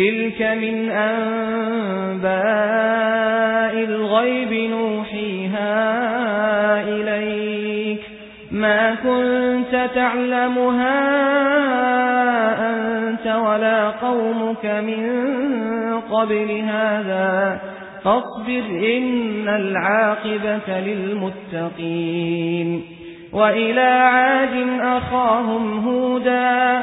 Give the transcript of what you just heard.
تلك من أنباء الغيب نوحيها إليك ما كنت تعلمها أنت ولا قومك من قبل هذا فاصبر إن العاقبة للمتقين وإلى عاد أخاهم هودا